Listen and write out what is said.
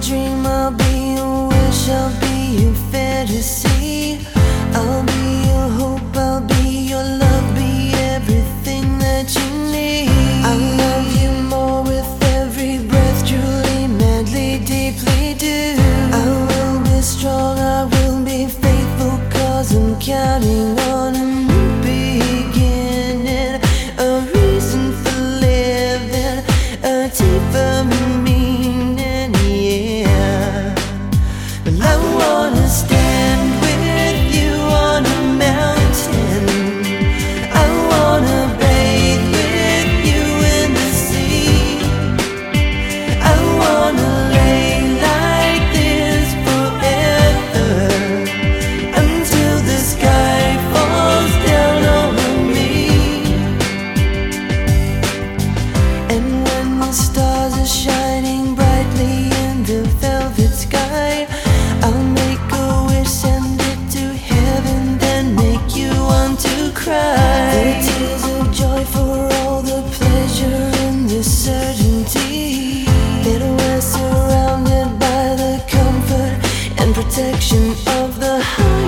dream, I'll be a wish, I'll be a fantasy. of the heart.